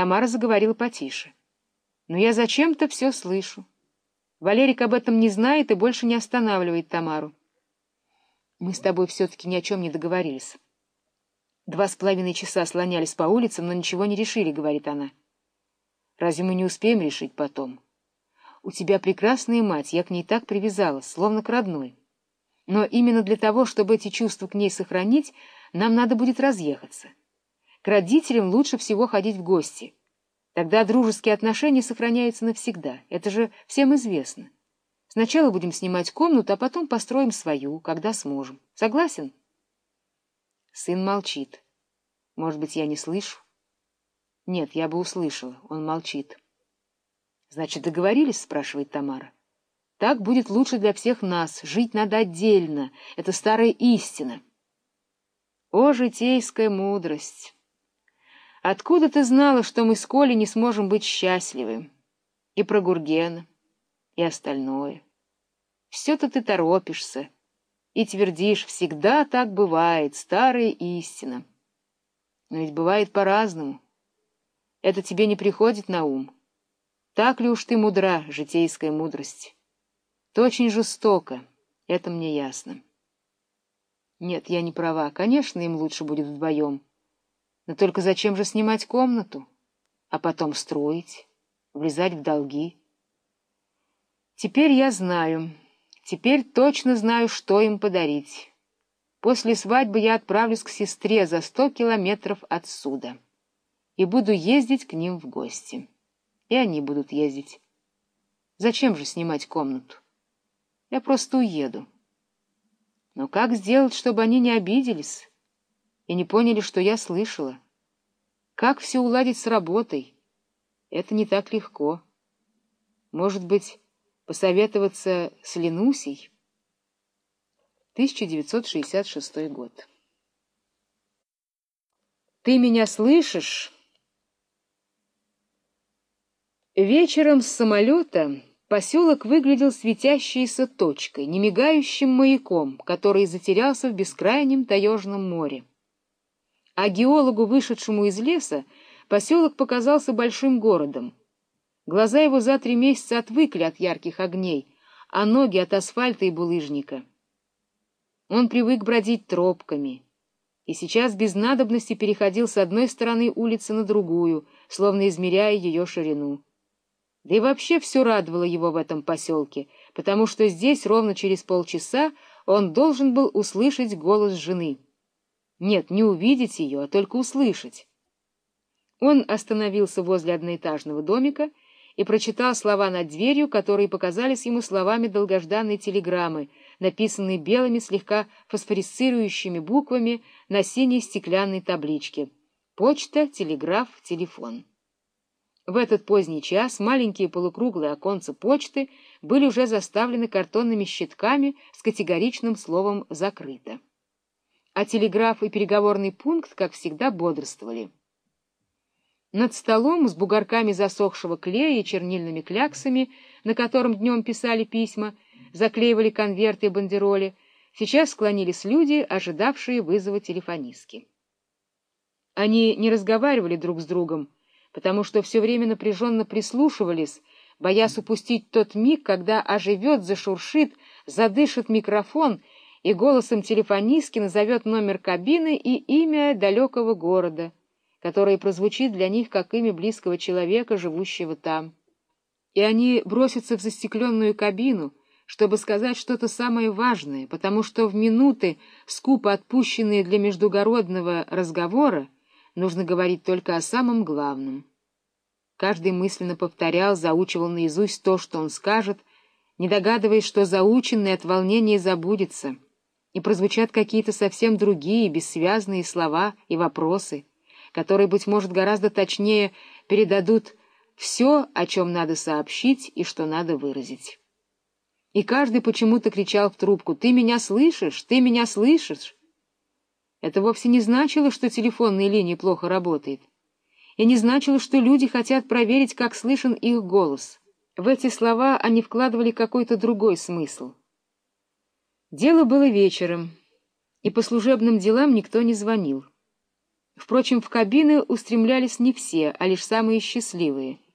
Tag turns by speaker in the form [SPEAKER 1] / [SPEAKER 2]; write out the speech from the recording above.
[SPEAKER 1] Тамара заговорила потише. Но я зачем-то все слышу. Валерик об этом не знает и больше не останавливает Тамару. Мы с тобой все-таки ни о чем не договорились. Два с половиной часа слонялись по улицам, но ничего не решили, — говорит она. Разве мы не успеем решить потом? У тебя прекрасная мать, я к ней так привязалась, словно к родной. Но именно для того, чтобы эти чувства к ней сохранить, нам надо будет разъехаться. К родителям лучше всего ходить в гости. Тогда дружеские отношения сохраняются навсегда. Это же всем известно. Сначала будем снимать комнату, а потом построим свою, когда сможем. Согласен? Сын молчит. Может быть, я не слышу? Нет, я бы услышала. Он молчит. Значит, договорились? спрашивает Тамара. Так будет лучше для всех нас. Жить надо отдельно. Это старая истина. О, житейская мудрость! Откуда ты знала, что мы с Колей не сможем быть счастливы? И про Гургена, и остальное. Все-то ты торопишься и твердишь, всегда так бывает, старая истина. Но ведь бывает по-разному. Это тебе не приходит на ум. Так ли уж ты мудра, житейская мудрость? Ты очень жестоко, это мне ясно. Нет, я не права. Конечно, им лучше будет вдвоем. Но только зачем же снимать комнату, а потом строить, влезать в долги? Теперь я знаю, теперь точно знаю, что им подарить. После свадьбы я отправлюсь к сестре за сто километров отсюда и буду ездить к ним в гости. И они будут ездить. Зачем же снимать комнату? Я просто уеду. Но как сделать, чтобы они не обиделись? И не поняли, что я слышала. Как все уладить с работой? Это не так легко. Может быть, посоветоваться с Ленусей? 1966 год. Ты меня слышишь? Вечером с самолета поселок выглядел светящейся точкой, немигающим маяком, который затерялся в бескрайнем таежном море а геологу, вышедшему из леса, поселок показался большим городом. Глаза его за три месяца отвыкли от ярких огней, а ноги от асфальта и булыжника. Он привык бродить тропками, и сейчас без надобности переходил с одной стороны улицы на другую, словно измеряя ее ширину. Да и вообще все радовало его в этом поселке, потому что здесь ровно через полчаса он должен был услышать голос жены. Нет, не увидеть ее, а только услышать. Он остановился возле одноэтажного домика и прочитал слова над дверью, которые показались ему словами долгожданной телеграммы, написанной белыми слегка фосфорисцирующими буквами на синей стеклянной табличке. Почта, телеграф, телефон. В этот поздний час маленькие полукруглые оконца почты были уже заставлены картонными щитками с категоричным словом «закрыто» а телеграф и переговорный пункт, как всегда, бодрствовали. Над столом с бугорками засохшего клея и чернильными кляксами, на котором днем писали письма, заклеивали конверты и бандероли, сейчас склонились люди, ожидавшие вызова телефонистки. Они не разговаривали друг с другом, потому что все время напряженно прислушивались, боясь упустить тот миг, когда оживет, зашуршит, задышит микрофон — и голосом телефонистки назовет номер кабины и имя далекого города, которое прозвучит для них как имя близкого человека, живущего там. И они бросятся в застекленную кабину, чтобы сказать что-то самое важное, потому что в минуты, скупо отпущенные для междугородного разговора, нужно говорить только о самом главном. Каждый мысленно повторял, заучивал наизусть то, что он скажет, не догадываясь, что заученное от волнения забудется — и прозвучат какие-то совсем другие, бессвязные слова и вопросы, которые, быть может, гораздо точнее передадут все, о чем надо сообщить и что надо выразить. И каждый почему-то кричал в трубку «Ты меня слышишь? Ты меня слышишь?» Это вовсе не значило, что телефонная линия плохо работает, и не значило, что люди хотят проверить, как слышен их голос. В эти слова они вкладывали какой-то другой смысл — Дело было вечером, и по служебным делам никто не звонил. Впрочем, в кабины устремлялись не все, а лишь самые счастливые —